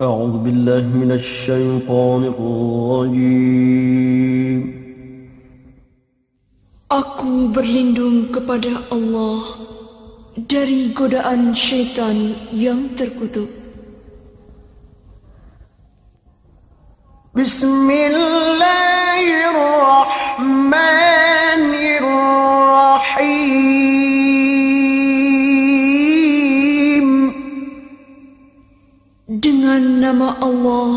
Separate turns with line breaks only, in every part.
أعوذ بالله من الشيطان الرجيم
Aku berlindung kepada Allah dari godaan syaitan yang terkutuk.
بسم
Dengan nama Allah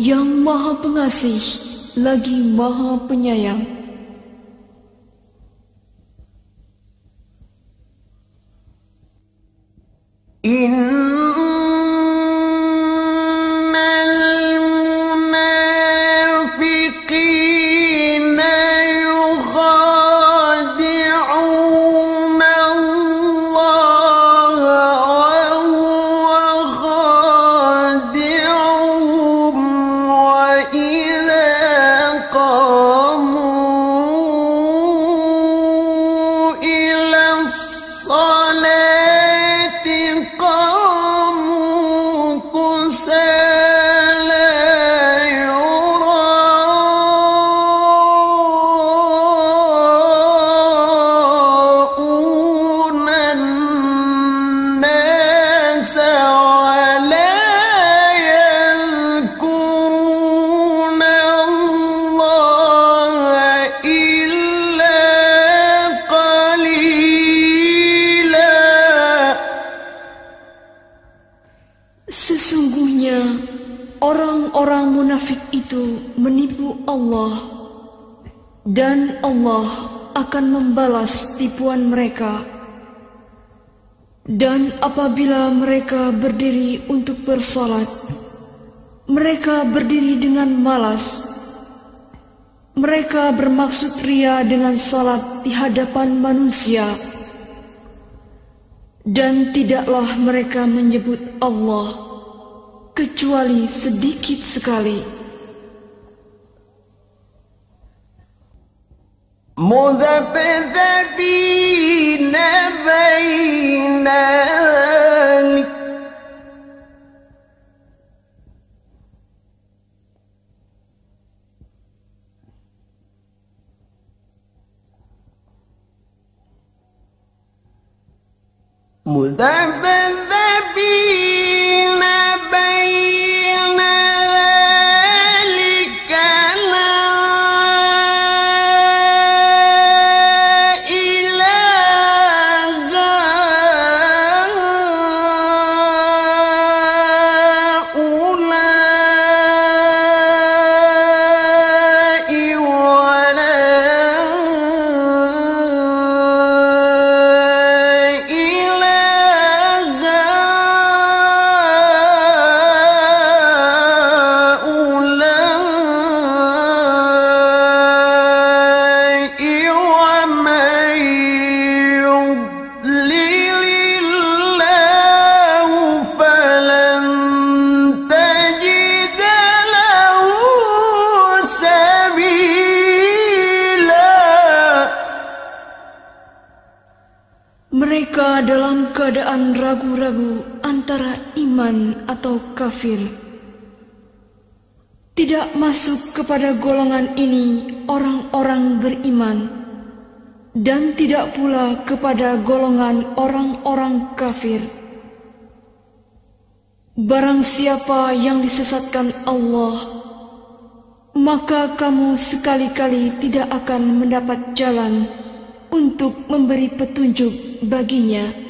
yang Maha Pengasih lagi Maha Penyayang.
إن
dan Allah akan membalas tipuan mereka. Dan apabila mereka berdiri untuk bersalat, mereka berdiri dengan malas. Mereka bermaksud ria dengan salat di hadapan manusia. Dan tidaklah mereka menyebut Allah kecuali sedikit sekali.
مذبذبين بين مذبذبين بين
iman atau kafir. Tidak masuk kepada golongan ini orang-orang beriman dan tidak pula kepada golongan orang-orang kafir. Barang siapa yang disesatkan Allah, maka kamu sekali-kali tidak akan mendapat jalan untuk memberi petunjuk baginya.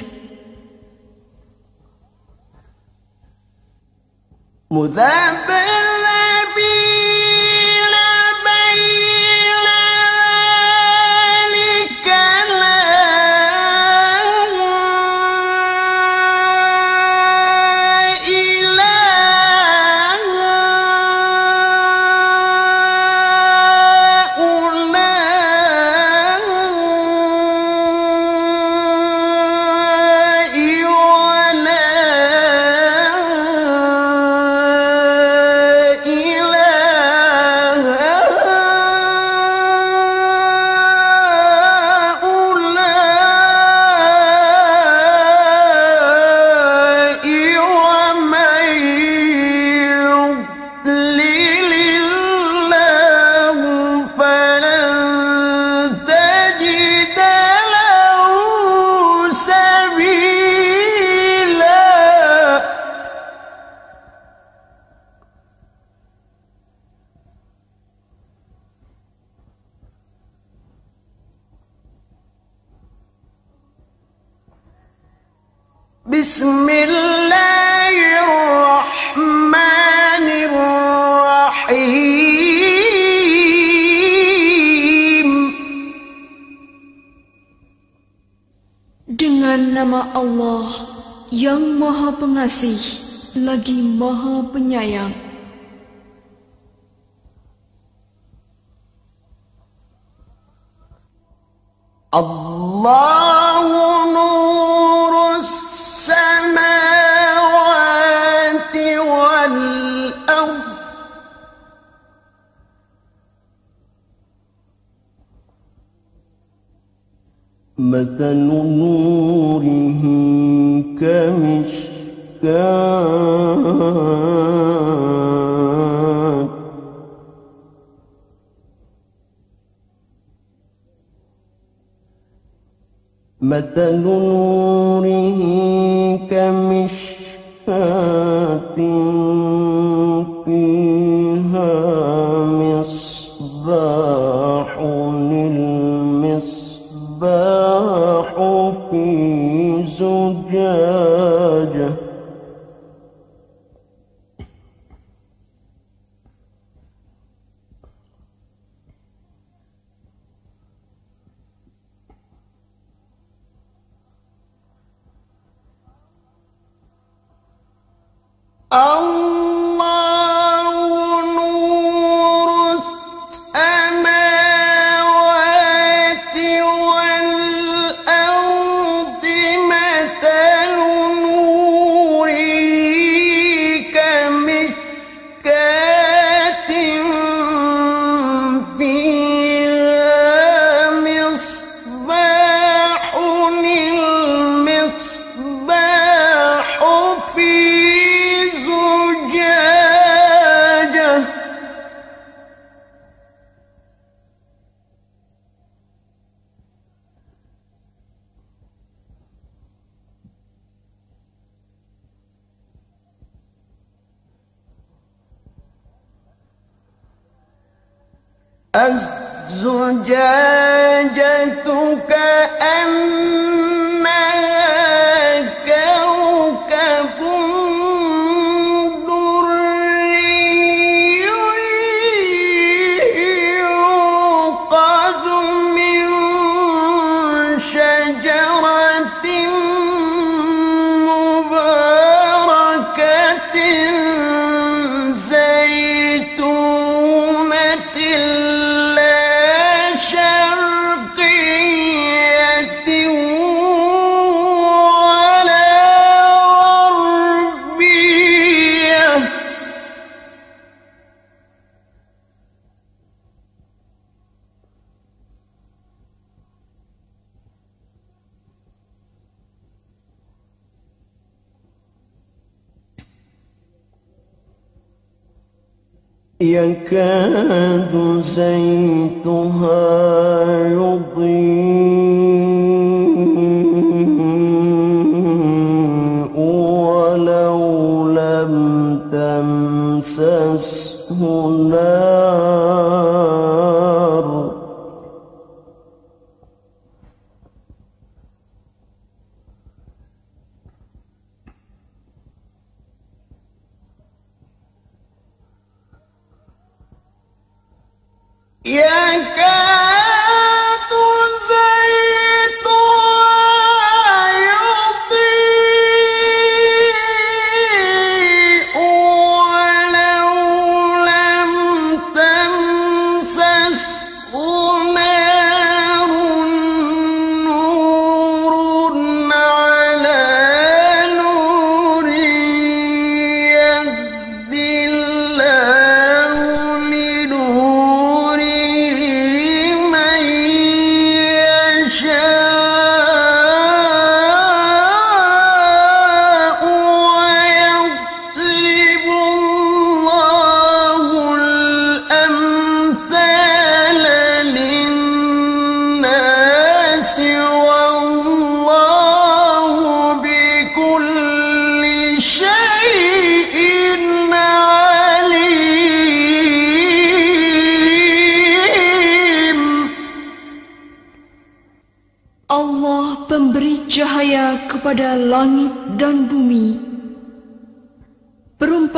مذبذبين
Yang Maha Pengasih lagi Maha Penyayang.
Allah
مثل نوره كمشكاة. مثل نوره كمشكاة.
جاء الزجاجة
كأن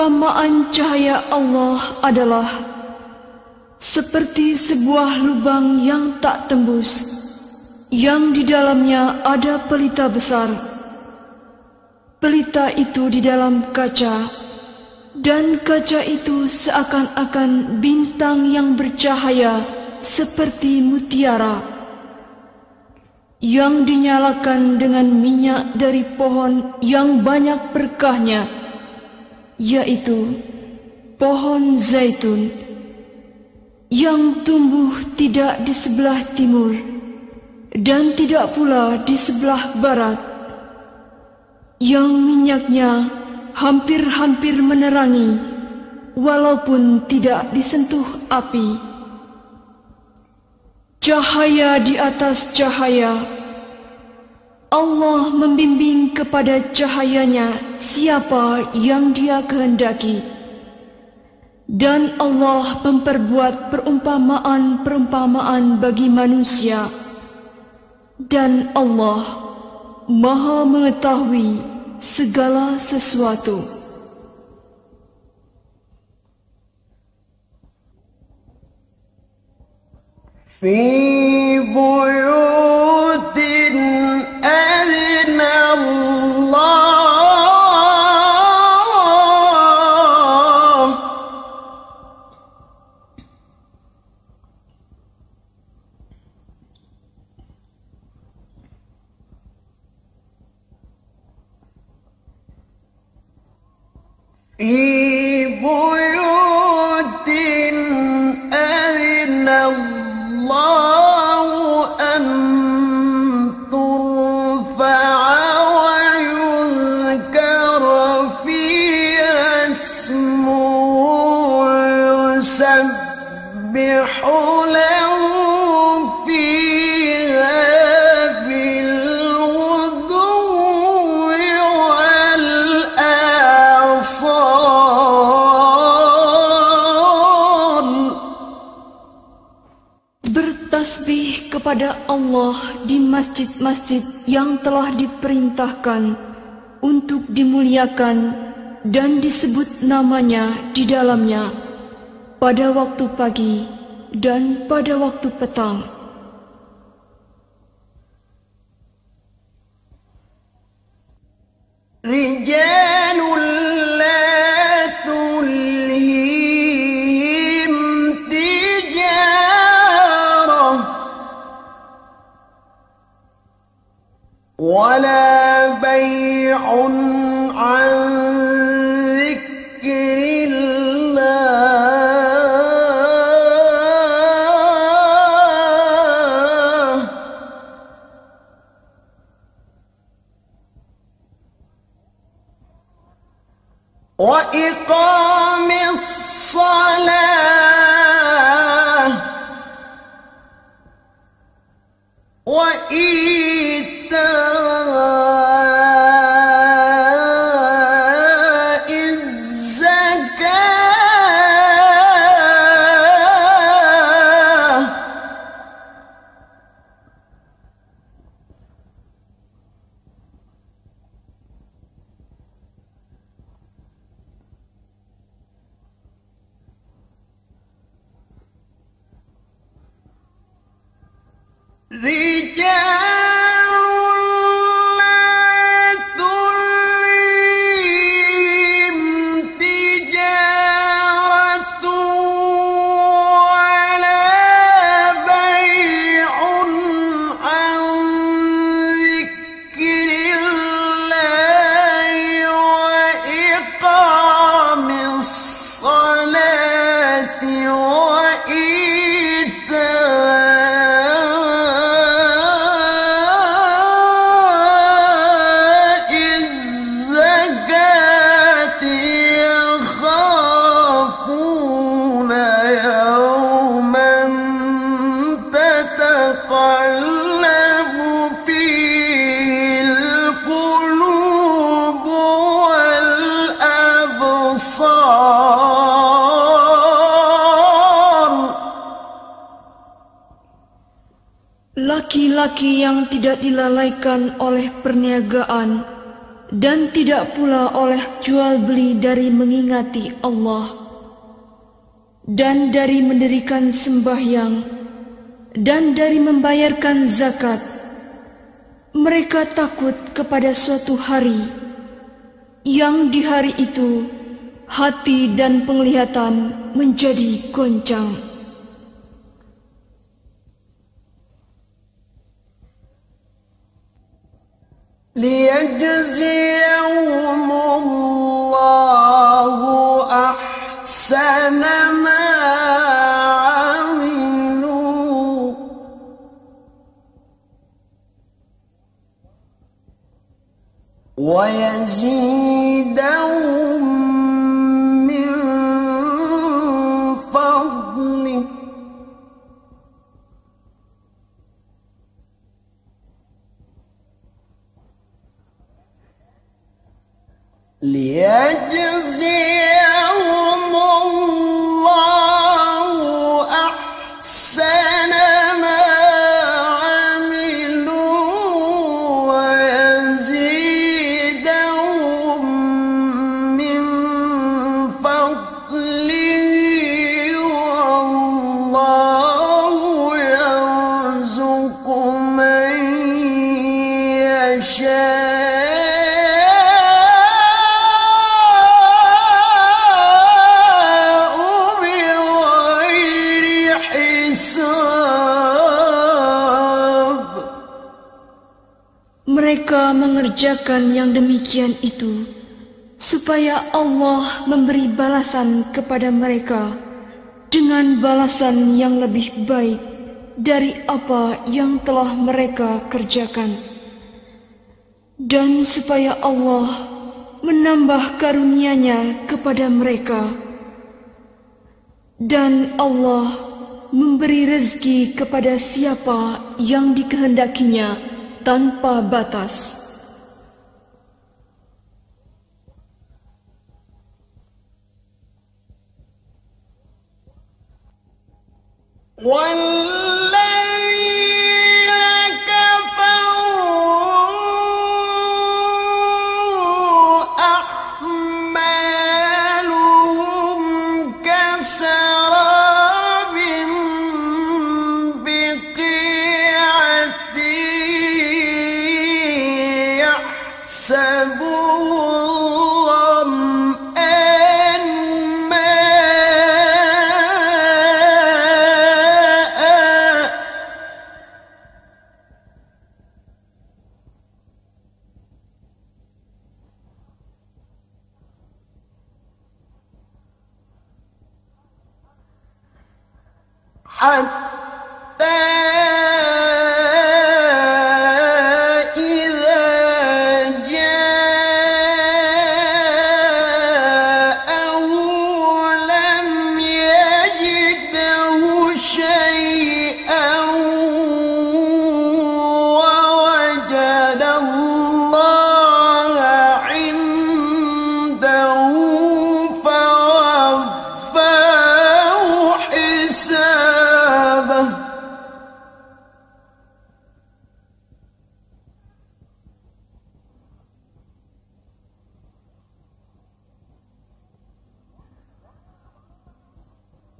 Perumpamaan cahaya Allah adalah seperti sebuah lubang yang tak tembus, yang di dalamnya ada pelita besar. Pelita itu di dalam kaca, dan kaca itu seakan-akan bintang yang bercahaya seperti mutiara yang dinyalakan dengan minyak dari pohon yang banyak berkahnya yaitu pohon zaitun yang tumbuh tidak di sebelah timur dan tidak pula di sebelah barat yang minyaknya hampir-hampir menerangi walaupun tidak disentuh api. Cahaya di atas cahaya Allah membimbing kepada cahayanya siapa yang dia kehendaki. Dan Allah memperbuat perumpamaan-perumpamaan bagi manusia. Dan Allah maha mengetahui segala sesuatu.
في بيوت
Allah di masjid-masjid yang telah diperintahkan untuk dimuliakan dan disebut namanya di dalamnya pada waktu pagi dan pada waktu petang.
ولا بيع
Laki-laki yang tidak dilalaikan oleh perniagaan dan tidak pula oleh jual beli dari mengingati Allah dan dari mendirikan sembahyang dan dari membayarkan zakat mereka takut kepada suatu hari yang di hari itu hati dan penglihatan menjadi goncang
ليجزيهم الله أحسن ما عملوا ويزيدهم
ليجزي mengerjakan yang demikian itu supaya Allah memberi balasan kepada mereka dengan balasan yang lebih baik dari apa yang telah mereka kerjakan dan supaya Allah menambah karunia-Nya kepada mereka dan Allah memberi rezeki kepada siapa yang dikehendakinya tanpa batas.
والذي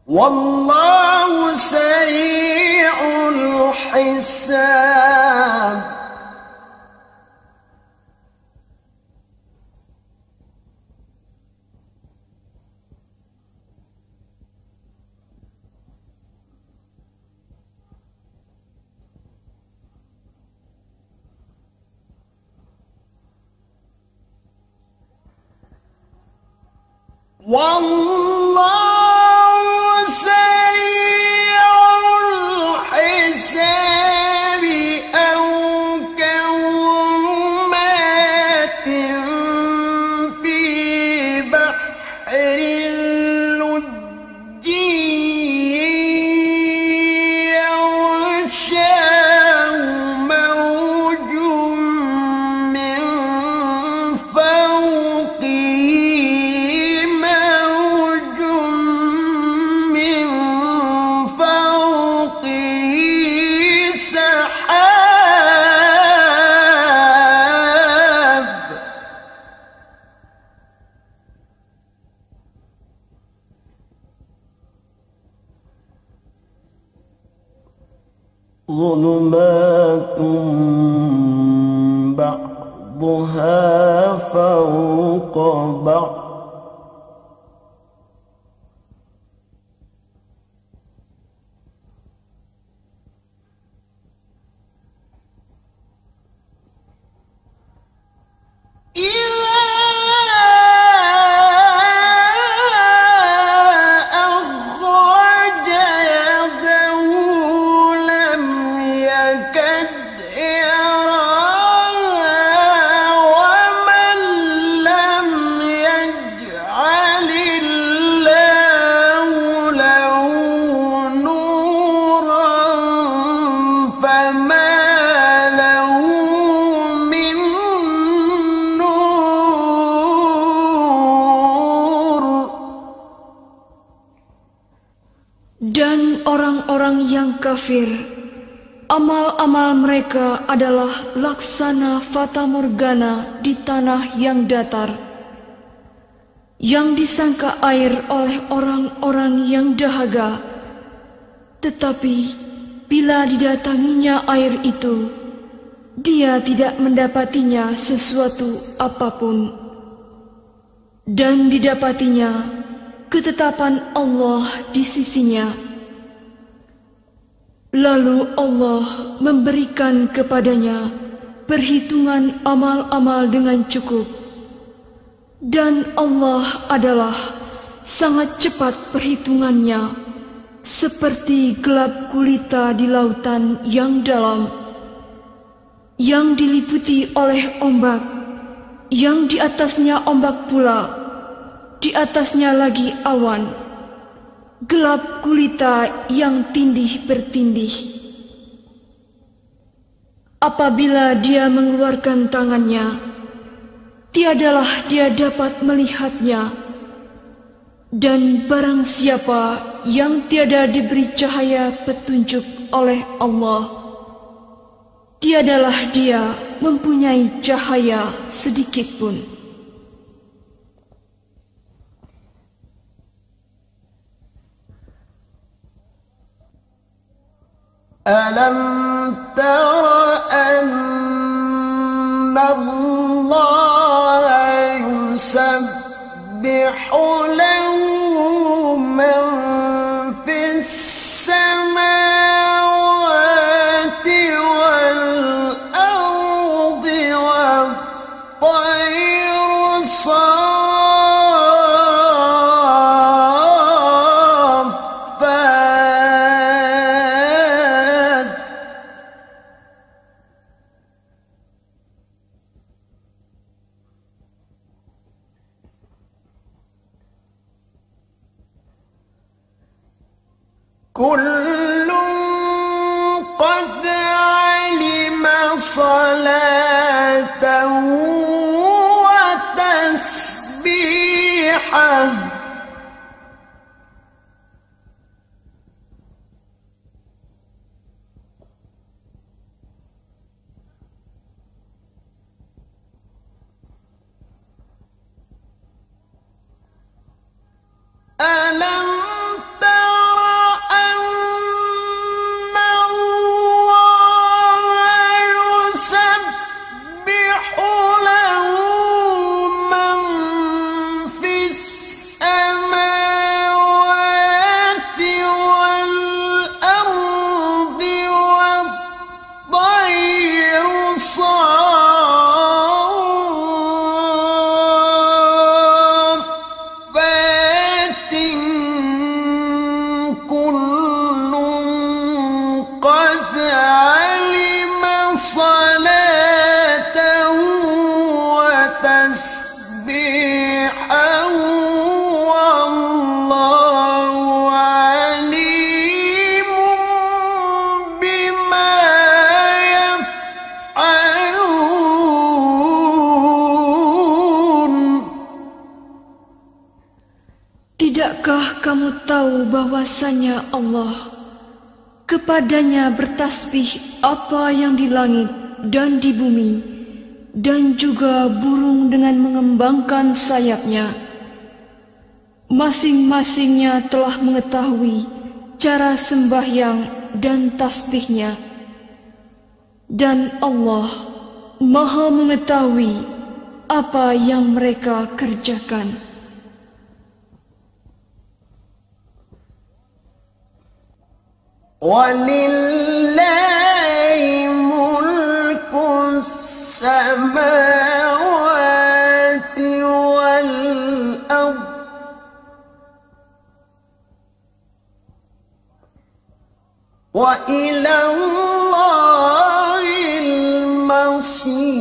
والله سريع الحساب. والله
adalah laksana fata morgana di tanah yang datar, yang disangka air oleh orang-orang yang dahaga. Tetapi bila didatanginya air itu, dia tidak mendapatinya sesuatu apapun. Dan didapatinya ketetapan Allah di sisinya. Lalu Allah memberikan kepadanya perhitungan amal-amal dengan cukup. Dan Allah adalah sangat cepat perhitungannya, seperti gelap gulita di lautan yang dalam, yang diliputi oleh ombak, yang di atasnya ombak pula, di atasnya lagi awan gelap gulita yang tindih bertindih. Apabila dia mengeluarkan tangannya, tiadalah dia dapat melihatnya. Dan barang siapa yang tiada diberi cahaya petunjuk oleh Allah, tiadalah dia mempunyai cahaya sedikitpun.
ألم تر أن الله يسبح له
kamu tahu bahwasanya Allah kepadanya bertasbih apa yang di langit dan di bumi dan juga burung dengan mengembangkan sayapnya. Masing-masingnya telah mengetahui cara sembahyang dan tasbihnya Dan Allah Maha mengetahui apa yang mereka kerjakan.
ولله ملك السماوات والأرض وإلى الله المصير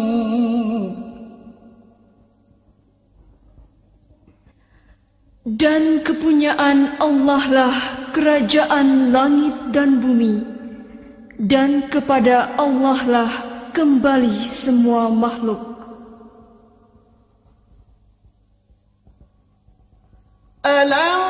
Dan kepunyaan Allah lah kerajaan langit dan bumi dan kepada Allah lah kembali semua makhluk. Alam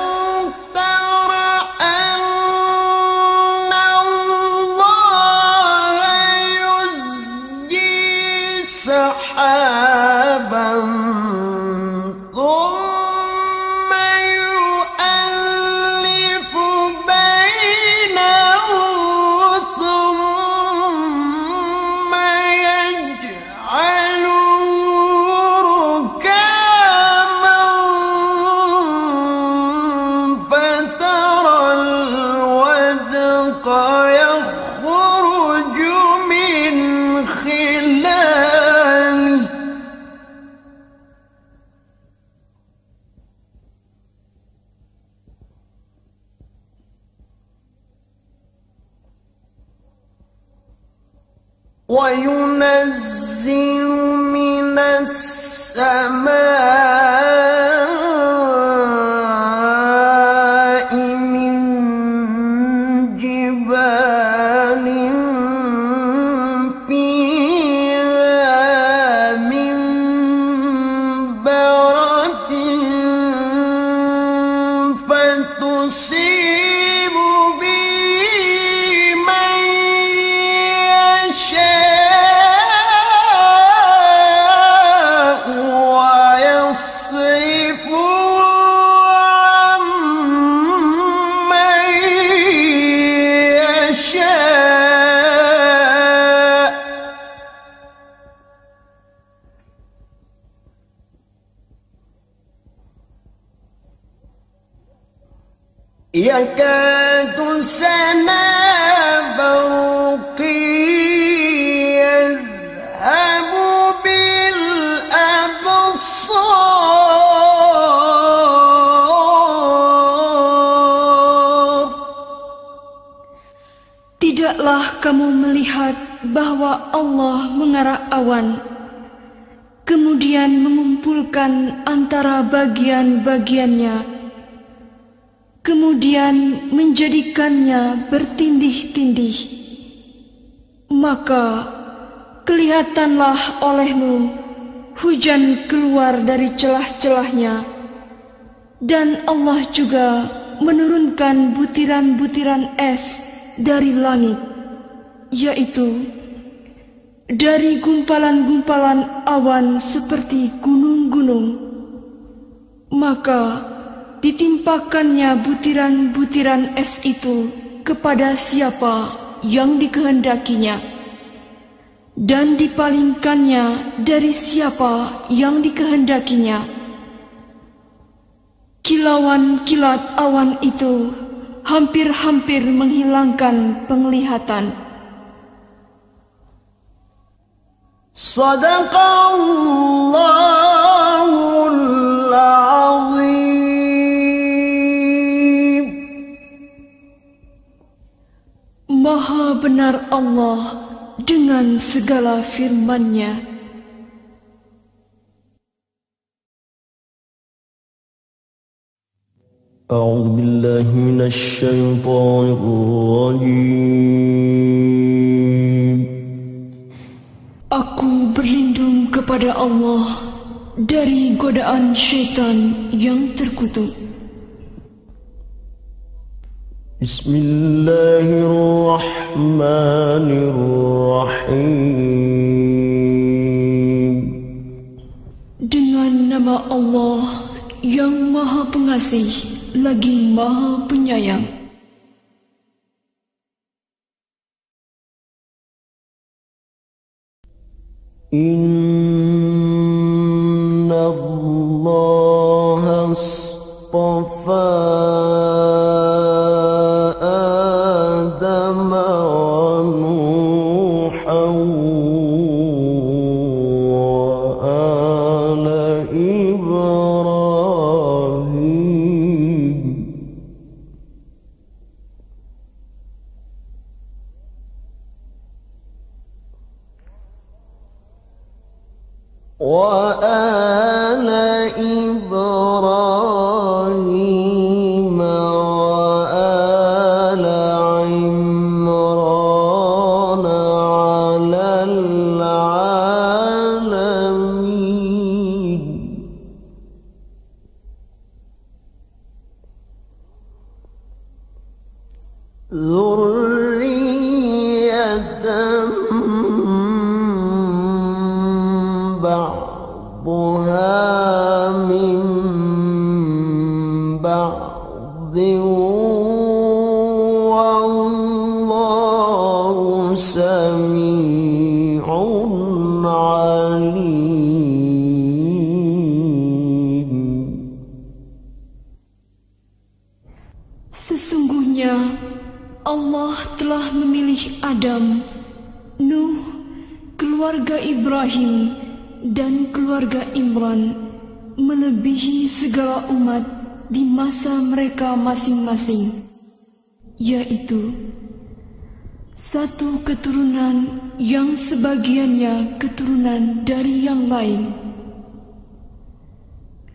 Allah mengarah awan Kemudian mengumpulkan antara bagian-bagiannya Kemudian menjadikannya bertindih-tindih. Maka kelihatanlah olehmu hujan keluar dari celah-celahnya Dan Allah juga menurunkan butiran-butiran es dari langit Yaitu dari gumpalan-gumpalan awan seperti gunung-gunung Maka ditimpakannya butiran-butiran es itu kepada siapa yang dikehendakinya dan dipalingkannya dari siapa yang dikehendakinya. Kilauan kilat awan itu hampir-hampir menghilangkan penglihatan.
صدق الله العظيم
Maha benar Allah dengan segala firman-Nya.
أعوذ بالله من الشيطان الرجيم
kepada Allah dari godaan syaitan yang terkutuk.
Bismillahirrahmanirrahim
Dengan nama Allah yang Maha Pengasih lagi Maha Penyayang
إن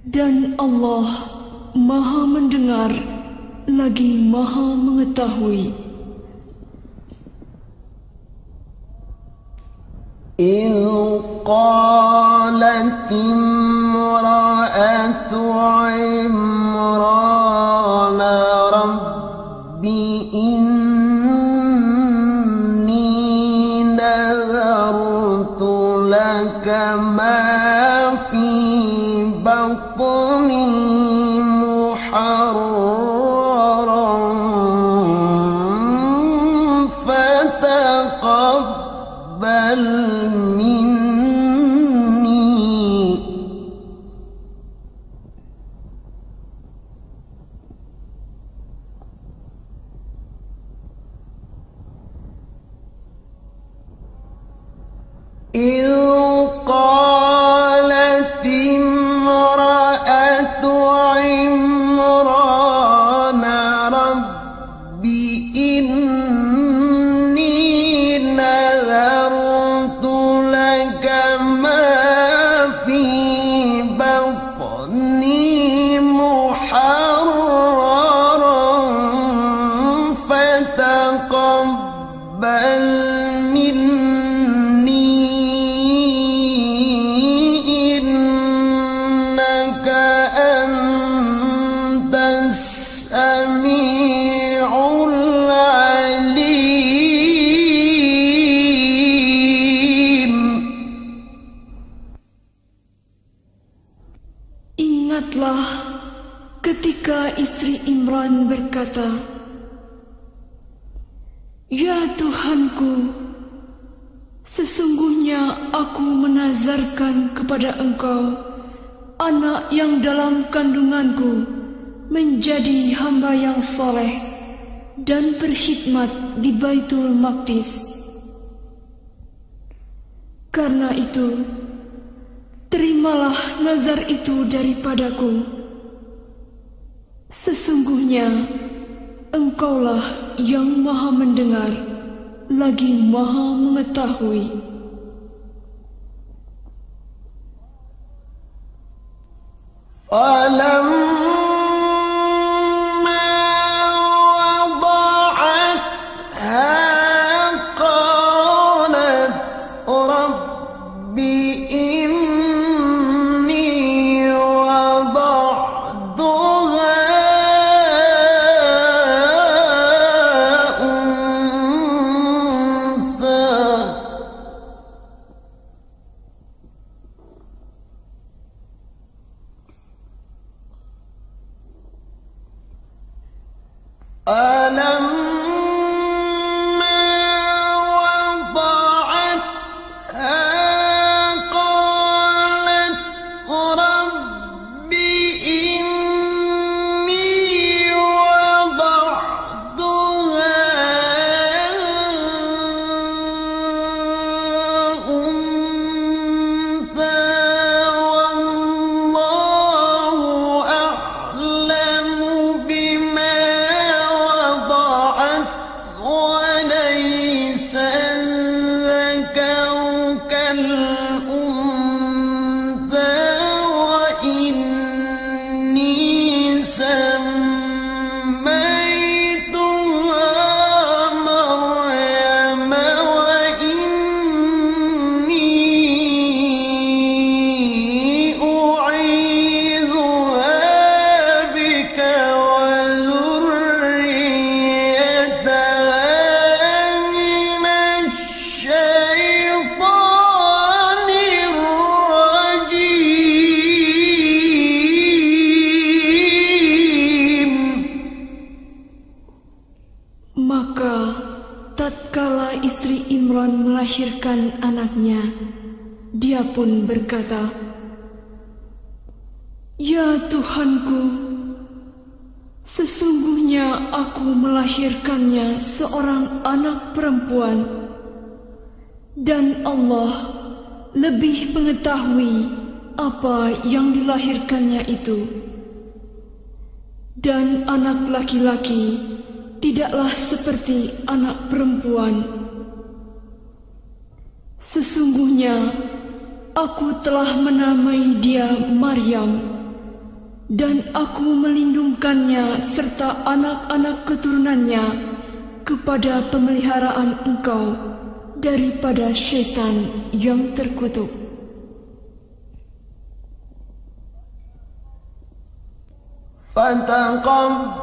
Dan Allah Maha mendengar lagi Maha mengetahui.
إذ قالت امرأة عمران
kepada engkau anak yang dalam kandunganku menjadi hamba yang soleh dan berkhidmat di Baitul Maqdis. Karena itu, terimalah nazar itu daripadaku. Sesungguhnya Engkaulah yang maha mendengar Lagi maha mengetahui.
Alam perempuan dan Allah lebih mengetahui apa yang dilahirkannya itu. Dan anak laki-laki tidaklah seperti anak perempuan. Sesungguhnya aku telah menamai dia Maryam dan aku melindungkannya serta anak-anak keturunannya kepada pemeliharaan engkau daripada syaitan yang terkutuk.
فتقبلها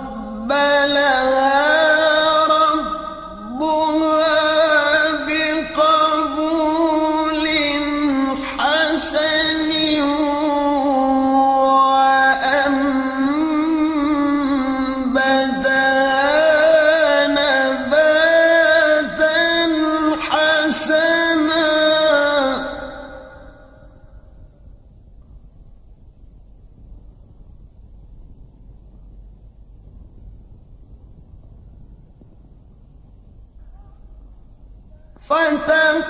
فتقبل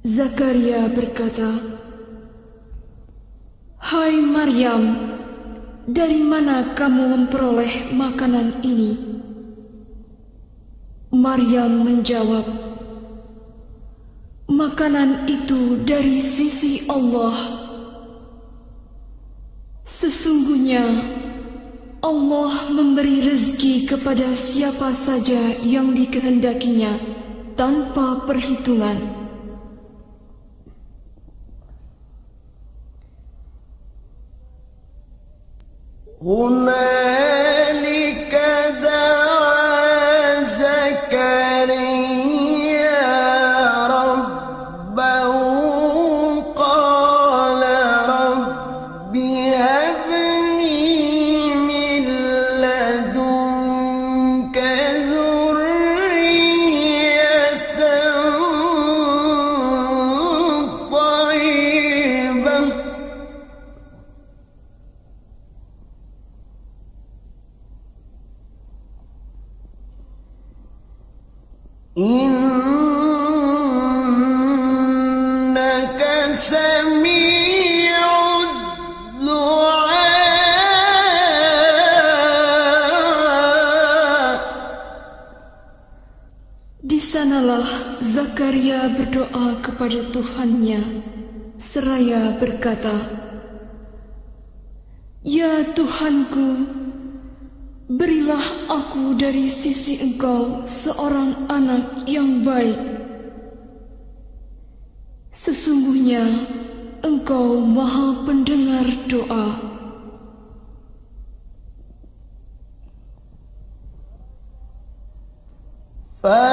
Zakaria berkata, Hai Maryam, dari mana kamu memperoleh makanan ini? Maryam menjawab, Makanan itu dari sisi Allah. Sesungguhnya
Allah memberi rezeki kepada siapa saja yang dikehendakinya tanpa perhitungan.
هناك إنك سميع الدعاء
Di sanalah Zakaria berdoa kepada Tuhannya seraya berkata, Ya Tuhanku, Berilah aku dari sisi engkau seorang anak yang baik. Sesungguhnya engkau maha pendengar doa. Bye.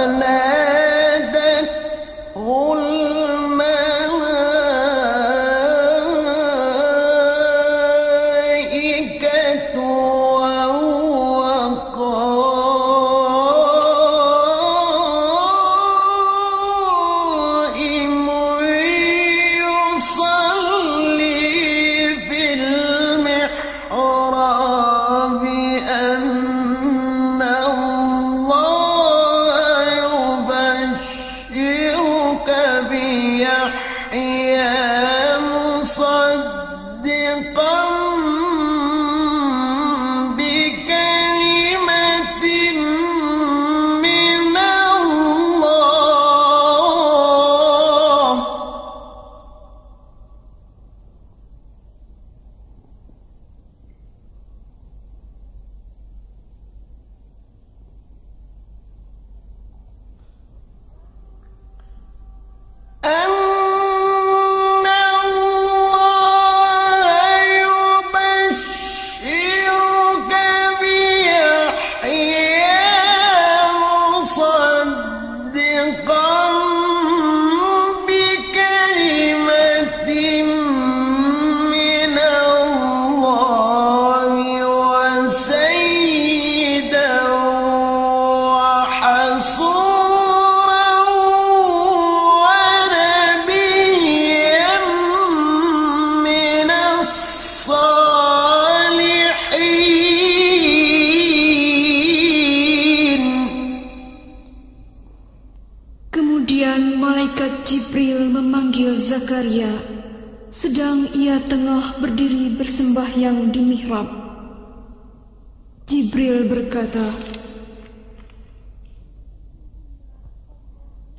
Berkata,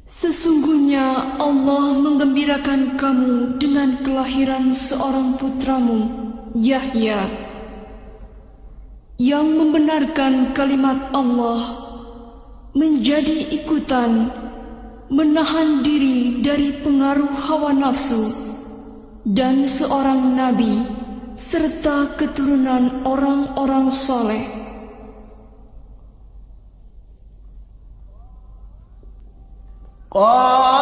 Sesungguhnya Allah menggembirakan kamu dengan kelahiran seorang putramu, Yahya, yang membenarkan kalimat Allah menjadi ikutan menahan diri dari pengaruh hawa nafsu dan seorang nabi serta keturunan orang-orang soleh.
قال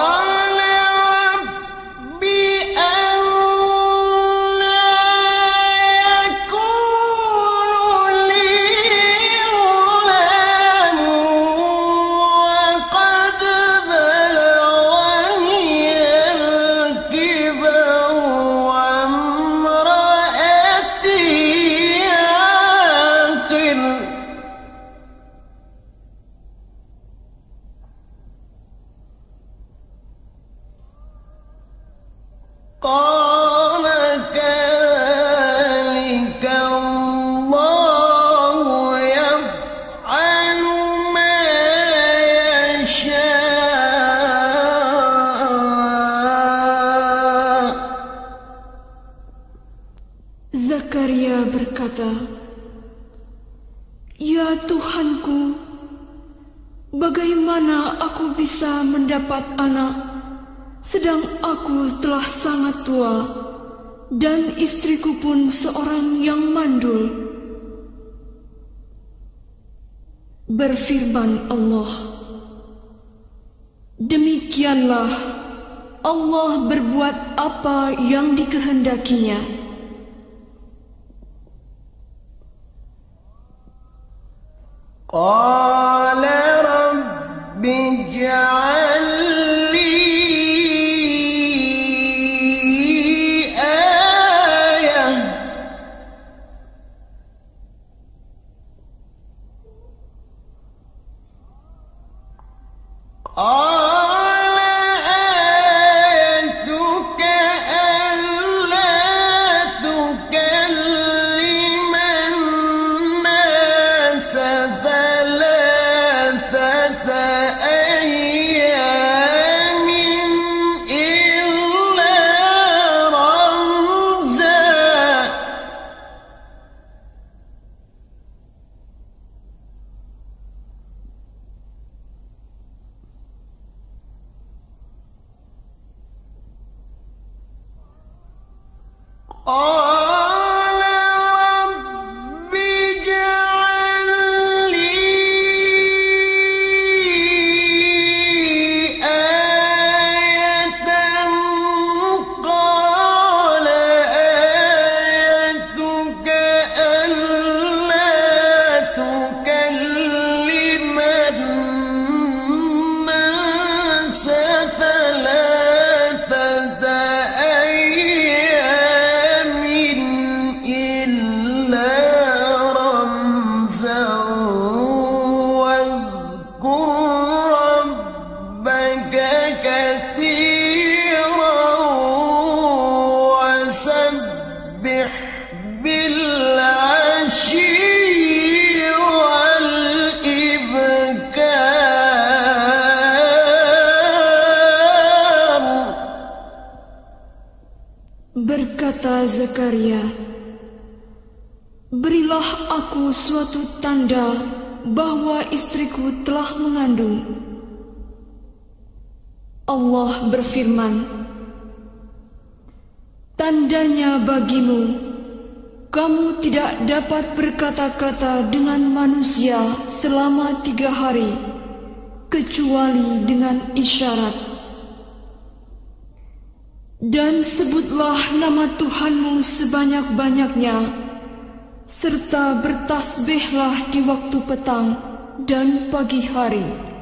bisa mendapat anak sedang aku telah sangat tua dan istriku pun seorang yang mandul? Berfirman Allah, Demikianlah Allah berbuat apa yang dikehendakinya. Tanda bahwa istriku telah mengandung. Allah berfirman, Tandanya bagimu, kamu tidak dapat berkata-kata dengan manusia selama tiga hari, kecuali dengan isyarat. Dan sebutlah nama Tuhanmu sebanyak-banyaknya, serta bertasbihlah di waktu petang dan pagi hari.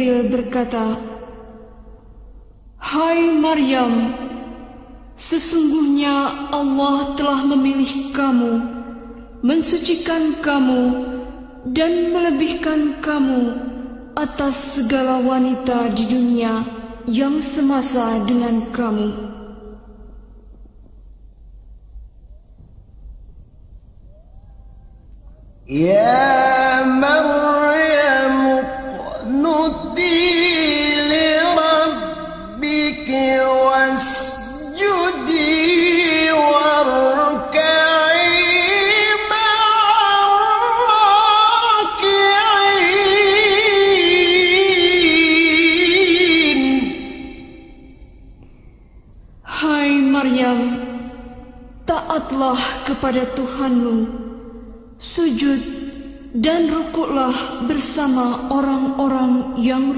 Jibril berkata, Hai Maryam, sesungguhnya Allah telah memilih kamu, mensucikan kamu, dan melebihkan kamu atas segala wanita di dunia yang semasa dengan kamu.
يا
kepada Tuhanmu, sujud dan rukuklah bersama orang-orang yang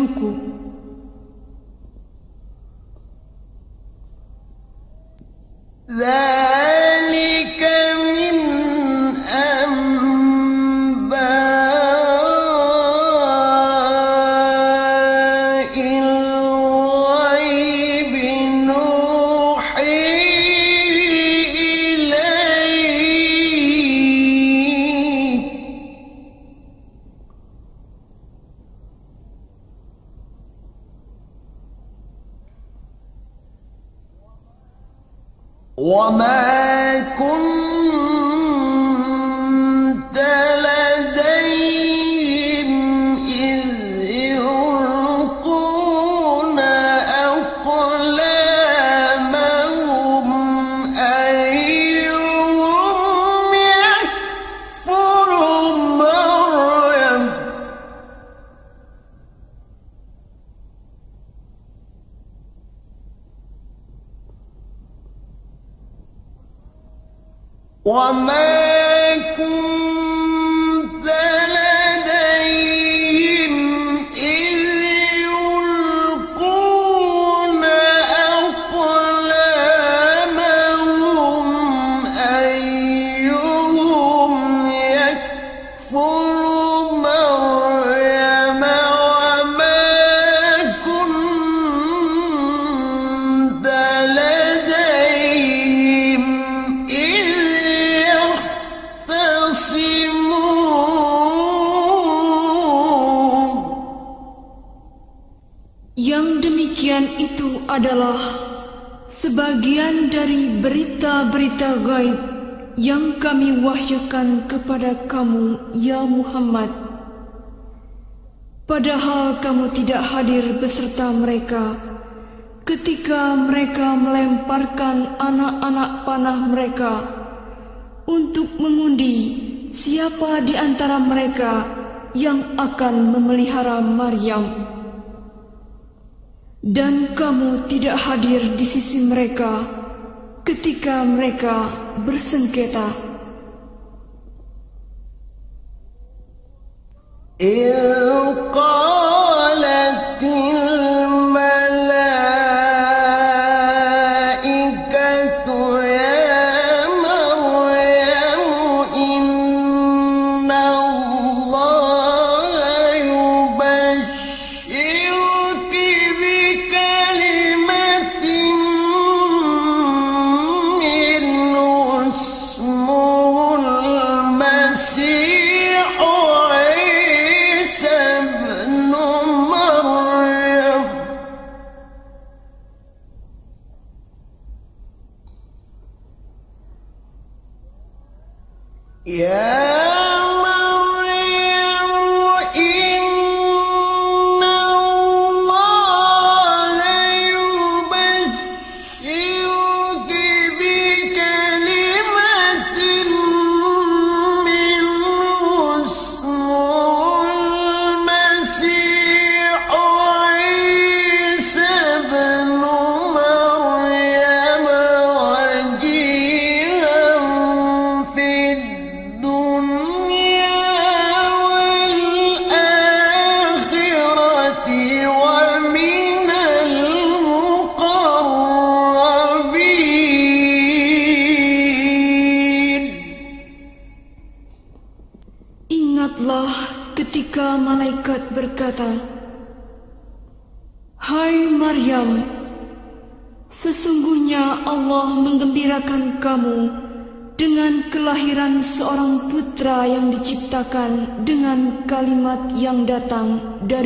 وما كنت Kamu tidak hadir beserta mereka ketika mereka melemparkan anak-anak panah mereka untuk mengundi siapa di antara mereka yang akan memelihara Maryam. Dan kamu tidak hadir di sisi mereka ketika mereka bersengketa. diciptakan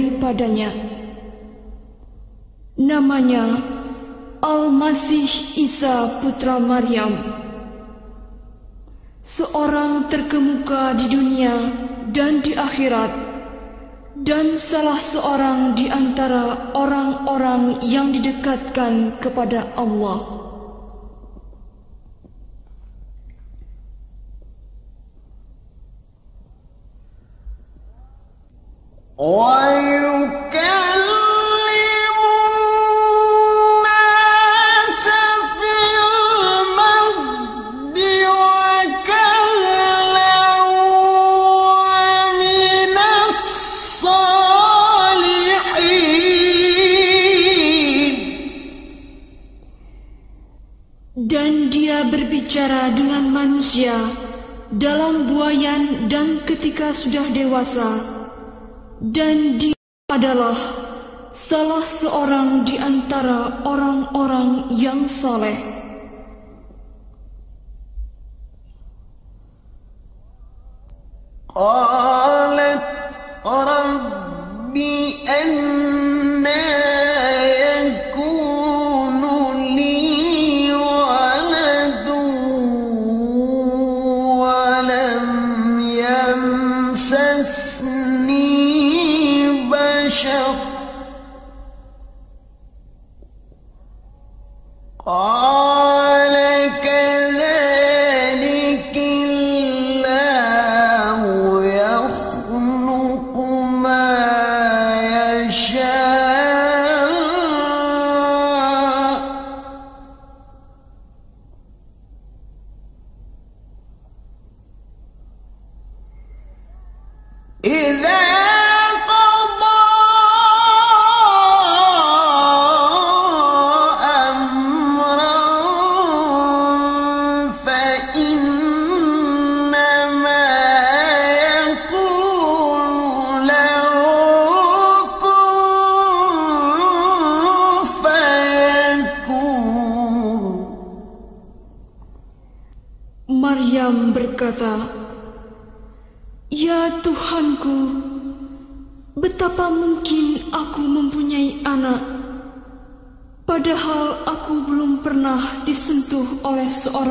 daripadanya Namanya Al-Masih Isa Putra Maryam Seorang terkemuka di dunia dan di akhirat Dan salah seorang di antara orang-orang yang didekatkan kepada Allah
Oh. berbicara dengan manusia dalam buayan dan ketika sudah dewasa, dan dia adalah salah seorang di antara orang-orang yang
soleh. Oh. إذا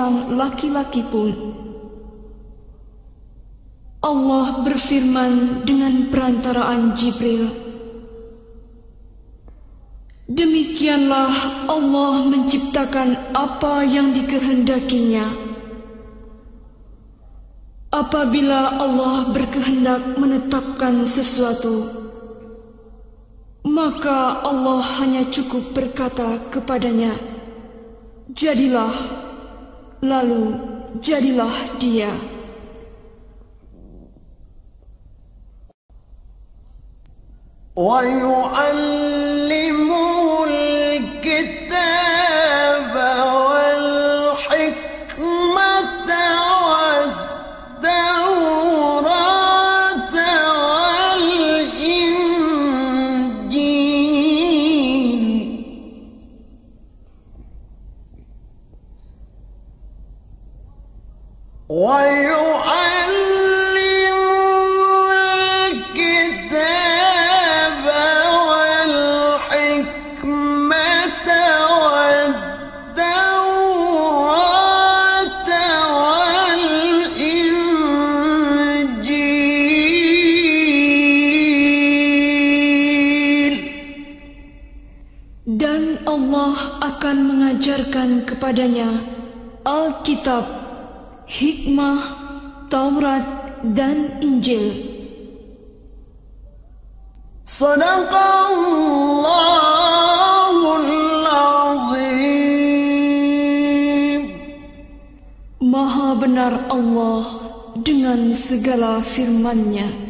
seorang laki-laki pun. Allah berfirman dengan perantaraan Jibril, Demikianlah Allah menciptakan apa yang dikehendakinya. Apabila Allah berkehendak menetapkan sesuatu, maka Allah hanya cukup berkata kepadanya, "Jadilah." Lalu jadilah dia.
ويعلمه
mengajarkan kepadanya Alkitab, Hikmah, Taurat dan Injil.
Sadaqallahul Azim
Maha benar Allah dengan segala firman-Nya.